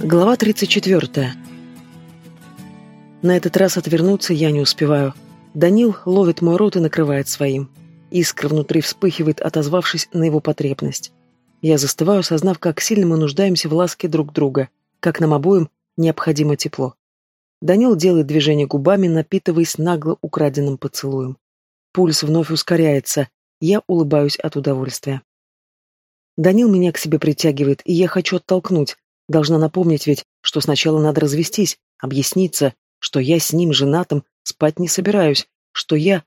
Глава 34. На этот раз отвернуться я не успеваю. Данил ловит мой рот и накрывает своим. Искра внутри вспыхивает, отозвавшись на его потребность. Я застываю, осознав, как сильно мы нуждаемся в ласке друг друга, как нам обоим необходимо тепло. Данил делает движение губами, напитываясь нагло украденным поцелуем. Пульс вновь ускоряется, я улыбаюсь от удовольствия. Данил меня к себе притягивает, и я хочу оттолкнуть, Должна напомнить ведь, что сначала надо развестись, объясниться, что я с ним женатым спать не собираюсь, что я...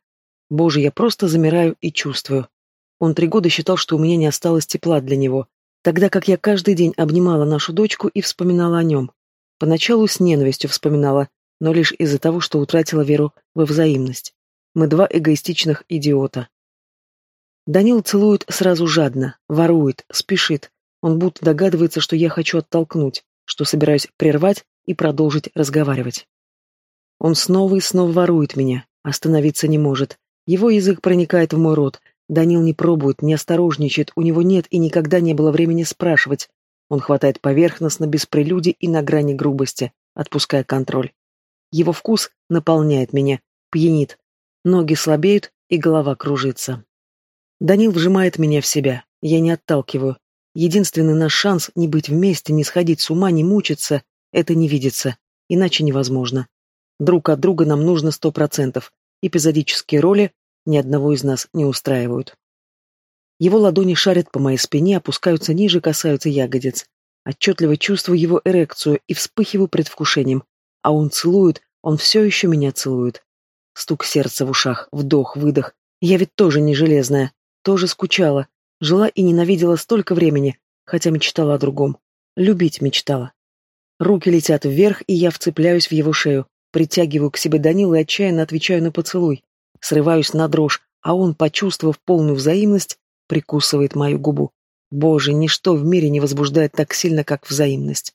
Боже, я просто замираю и чувствую. Он три года считал, что у меня не осталось тепла для него, тогда как я каждый день обнимала нашу дочку и вспоминала о нем. Поначалу с ненавистью вспоминала, но лишь из-за того, что утратила веру во взаимность. Мы два эгоистичных идиота. Данил целует сразу жадно, ворует, спешит, он будто догадывается, что я хочу оттолкнуть, что собираюсь прервать и продолжить разговаривать. Он снова и снова ворует меня, остановиться не может. Его язык проникает в мой рот. Данил не пробует, не осторожничает, у него нет и никогда не было времени спрашивать. Он хватает поверхностно, без прелюдий и на грани грубости, отпуская контроль. Его вкус наполняет меня, пьянит. Ноги слабеют, и голова кружится. Данил вжимает меня в себя. Я не отталкиваю, Единственный наш шанс не быть вместе, не сходить с ума, не мучиться — это не видеться. Иначе невозможно. Друг от друга нам нужно сто процентов. Эпизодические роли ни одного из нас не устраивают. Его ладони шарят по моей спине, опускаются ниже, касаются ягодиц. Отчетливо чувствую его эрекцию и вспыхиваю предвкушением. А он целует, он все еще меня целует. Стук сердца в ушах, вдох, выдох. Я ведь тоже не железная, тоже скучала, Жила и ненавидела столько времени, хотя мечтала о другом. Любить мечтала. Руки летят вверх, и я вцепляюсь в его шею, притягиваю к себе Данила и отчаянно отвечаю на поцелуй. Срываюсь на дрожь, а он, почувствовав полную взаимность, прикусывает мою губу. Боже, ничто в мире не возбуждает так сильно, как взаимность.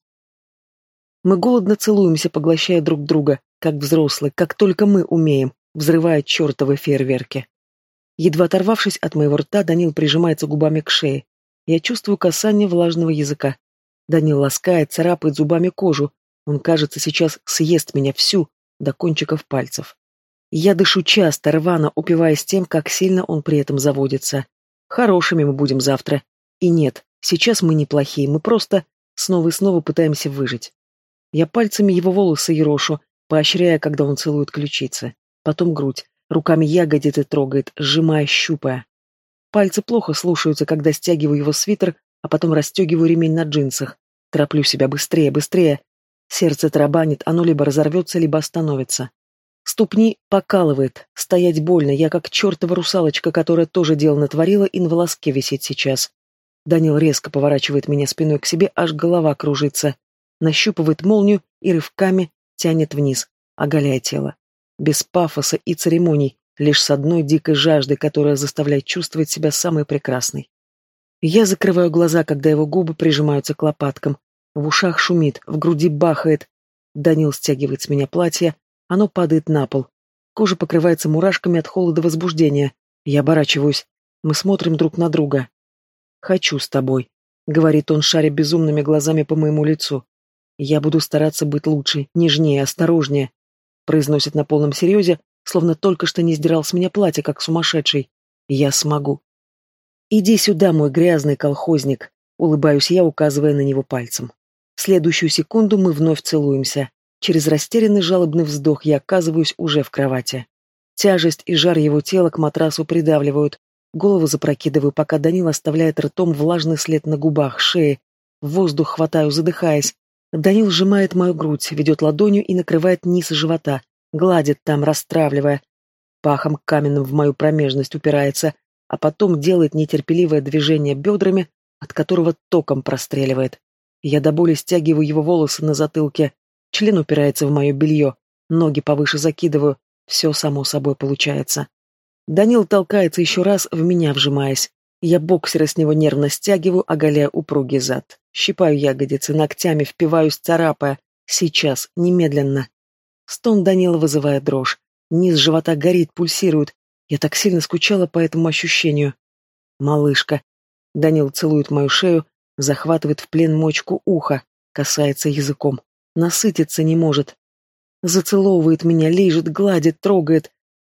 Мы голодно целуемся, поглощая друг друга, как взрослые, как только мы умеем, взрывая чертовы фейерверки. Едва оторвавшись от моего рта, Данил прижимается губами к шее. Я чувствую касание влажного языка. Данил ласкает, царапает зубами кожу. Он, кажется, сейчас съест меня всю, до кончиков пальцев. Я дышу часто, рвано, упиваясь тем, как сильно он при этом заводится. Хорошими мы будем завтра. И нет, сейчас мы неплохие, мы просто снова и снова пытаемся выжить. Я пальцами его волосы ерошу, поощряя, когда он целует ключицы. Потом грудь, Руками ягодицы трогает, сжимая, щупая. Пальцы плохо слушаются, когда стягиваю его свитер, а потом расстегиваю ремень на джинсах. Тороплю себя быстрее, быстрее. Сердце тарабанит, оно либо разорвется, либо остановится. Ступни покалывает, стоять больно, я как чертова русалочка, которая тоже дело натворила и на волоске висит сейчас. Данил резко поворачивает меня спиной к себе, аж голова кружится. Нащупывает молнию и рывками тянет вниз, оголяя тело без пафоса и церемоний, лишь с одной дикой жаждой, которая заставляет чувствовать себя самой прекрасной. Я закрываю глаза, когда его губы прижимаются к лопаткам. В ушах шумит, в груди бахает. Данил стягивает с меня платье, оно падает на пол. Кожа покрывается мурашками от холода возбуждения. Я оборачиваюсь. Мы смотрим друг на друга. «Хочу с тобой», — говорит он, шаря безумными глазами по моему лицу. «Я буду стараться быть лучше, нежнее, осторожнее произносит на полном серьезе, словно только что не сдирал с меня платье, как сумасшедший. Я смогу. Иди сюда, мой грязный колхозник, улыбаюсь я, указывая на него пальцем. В следующую секунду мы вновь целуемся. Через растерянный жалобный вздох я оказываюсь уже в кровати. Тяжесть и жар его тела к матрасу придавливают. Голову запрокидываю, пока Данил оставляет ртом влажный след на губах, шее. Воздух хватаю, задыхаясь. Данил сжимает мою грудь, ведет ладонью и накрывает низ живота, гладит там, расстравливая. Пахом каменным в мою промежность упирается, а потом делает нетерпеливое движение бедрами, от которого током простреливает. Я до боли стягиваю его волосы на затылке, член упирается в мое белье, ноги повыше закидываю, все само собой получается. Данил толкается еще раз, в меня вжимаясь. Я боксера с него нервно стягиваю, оголяя упругий зад. Щипаю ягодицы, ногтями впиваюсь, царапая. Сейчас, немедленно. Стон Данила вызывает дрожь. Низ живота горит, пульсирует. Я так сильно скучала по этому ощущению. «Малышка». Данил целует мою шею, захватывает в плен мочку уха, касается языком. Насытиться не может. Зацеловывает меня, лижет, гладит, трогает.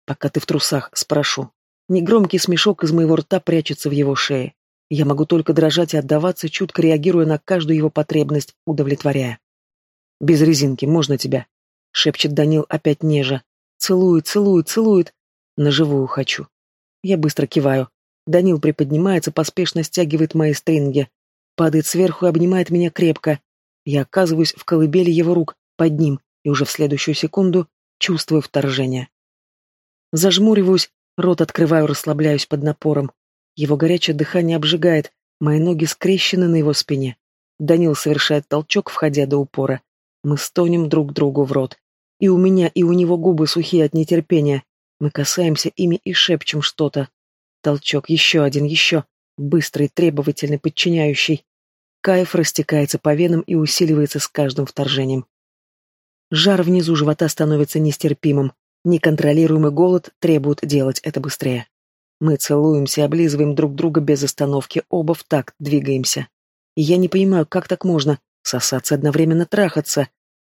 Пока ты в трусах, спрошу. Негромкий смешок из моего рта прячется в его шее. Я могу только дрожать и отдаваться, чутко реагируя на каждую его потребность, удовлетворяя. «Без резинки, можно тебя?» — шепчет Данил опять неже. «Целует, целует, целует. На живую хочу». Я быстро киваю. Данил приподнимается, поспешно стягивает мои стринги. Падает сверху и обнимает меня крепко. Я оказываюсь в колыбели его рук, под ним, и уже в следующую секунду чувствую вторжение. Зажмуриваюсь, рот открываю, расслабляюсь под напором. Его горячее дыхание обжигает, мои ноги скрещены на его спине. Данил совершает толчок, входя до упора. Мы стонем друг другу в рот. И у меня, и у него губы сухие от нетерпения. Мы касаемся ими и шепчем что-то. Толчок, еще один, еще. Быстрый, требовательный, подчиняющий. Кайф растекается по венам и усиливается с каждым вторжением. Жар внизу живота становится нестерпимым. Неконтролируемый голод требует делать это быстрее. Мы целуемся, облизываем друг друга без остановки, оба в такт двигаемся. И я не понимаю, как так можно сосаться одновременно трахаться.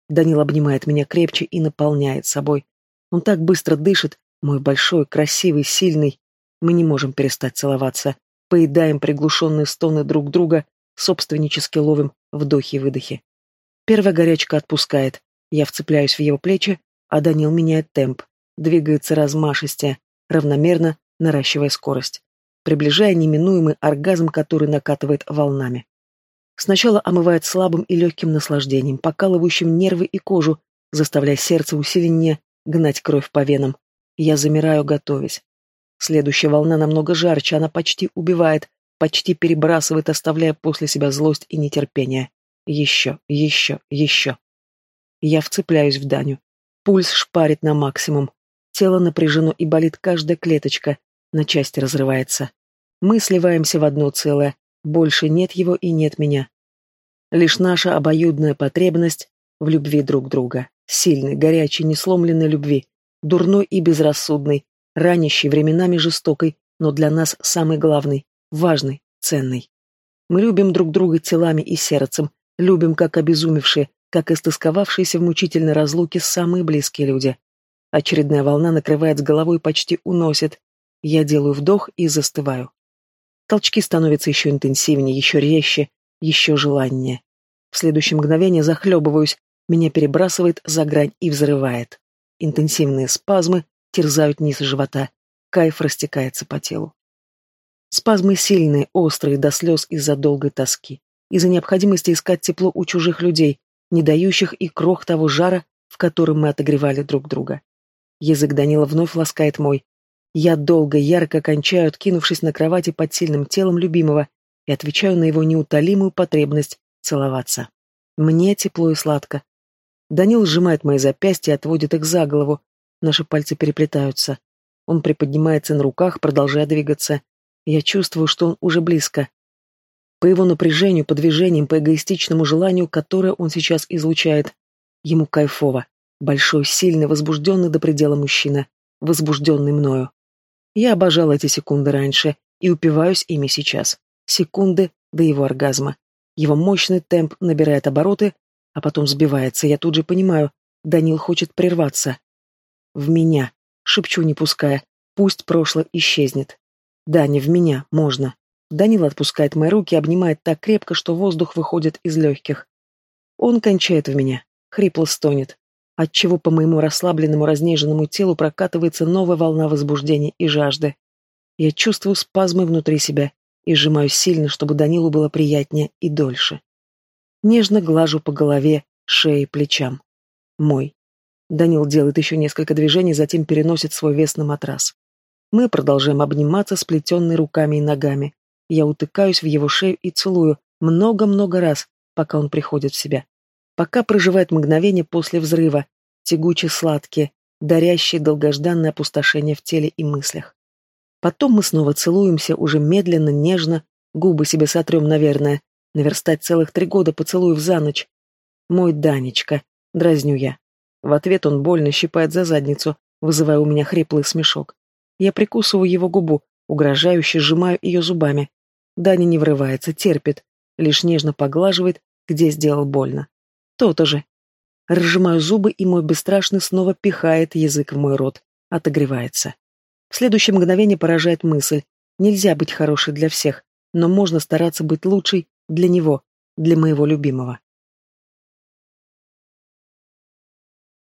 Данил обнимает меня крепче и наполняет собой. Он так быстро дышит, мой большой, красивый, сильный. Мы не можем перестать целоваться. Поедаем приглушенные стоны друг друга, собственнически ловим вдохи и выдохи. Первая горячка отпускает. Я вцепляюсь в его плечи, а Данил меняет темп. Двигается размашистее, равномерно, наращивая скорость, приближая неминуемый оргазм, который накатывает волнами. Сначала омывает слабым и легким наслаждением, покалывающим нервы и кожу, заставляя сердце усиленнее гнать кровь по венам. Я замираю, готовясь. Следующая волна намного жарче, она почти убивает, почти перебрасывает, оставляя после себя злость и нетерпение. Еще, еще, еще. Я вцепляюсь в Даню. Пульс шпарит на максимум. Тело напряжено и болит каждая клеточка, на части разрывается. Мы сливаемся в одно целое. Больше нет его и нет меня. Лишь наша обоюдная потребность в любви друг друга. Сильной, горячей, несломленной любви дурной и безрассудный, ранящий, временами жестокой, но для нас самый главный, важный, ценный. Мы любим друг друга телами и сердцем, любим как обезумевшие, как истосковавшиеся в мучительной разлуке самые близкие люди. Очередная волна накрывает с головой и почти уносит. Я делаю вдох и застываю. Толчки становятся еще интенсивнее, еще резче, еще желаннее. В следующее мгновение захлебываюсь, меня перебрасывает за грань и взрывает. Интенсивные спазмы терзают низ живота. Кайф растекается по телу. Спазмы сильные, острые, до слез из-за долгой тоски. Из-за необходимости искать тепло у чужих людей, не дающих и крох того жара, в котором мы отогревали друг друга. Язык Данила вновь ласкает мой. Я долго, ярко кончаю, откинувшись на кровати под сильным телом любимого, и отвечаю на его неутолимую потребность целоваться. Мне тепло и сладко, Данил сжимает мои запястья и отводит их за голову. Наши пальцы переплетаются. Он приподнимается на руках, продолжая двигаться. Я чувствую, что он уже близко. По его напряжению, по движениям, по эгоистичному желанию, которое он сейчас излучает. Ему кайфово. Большой, сильный, возбужденный до предела мужчина. Возбужденный мною. Я обожал эти секунды раньше и упиваюсь ими сейчас. Секунды до его оргазма. Его мощный темп набирает обороты, а потом сбивается. Я тут же понимаю, Данил хочет прерваться. В меня. Шепчу, не пуская. Пусть прошлое исчезнет. Да, не в меня, можно. Данил отпускает мои руки, обнимает так крепко, что воздух выходит из легких. Он кончает в меня, хрипло стонет, отчего по моему расслабленному, разнеженному телу прокатывается новая волна возбуждения и жажды. Я чувствую спазмы внутри себя и сжимаю сильно, чтобы Данилу было приятнее и дольше. Нежно глажу по голове, шее, плечам. Мой. Данил делает еще несколько движений, затем переносит свой вес на матрас. Мы продолжаем обниматься, сплетенные руками и ногами. Я утыкаюсь в его шею и целую много-много раз, пока он приходит в себя. Пока проживает мгновение после взрыва, тягуче сладкие, дарящие долгожданное опустошение в теле и мыслях. Потом мы снова целуемся, уже медленно, нежно, губы себе сотрем, наверное, Наверстать целых три года поцелуев за ночь. Мой Данечка, дразню я. В ответ он больно щипает за задницу, вызывая у меня хриплый смешок. Я прикусываю его губу, угрожающе сжимаю ее зубами. Даня не врывается, терпит, лишь нежно поглаживает, где сделал больно. То-то же. Разжимаю зубы, и мой бесстрашный снова пихает язык в мой рот. Отогревается. В следующее мгновение поражает мысль. Нельзя быть хорошей для всех, но можно стараться быть лучшей для него, для моего любимого.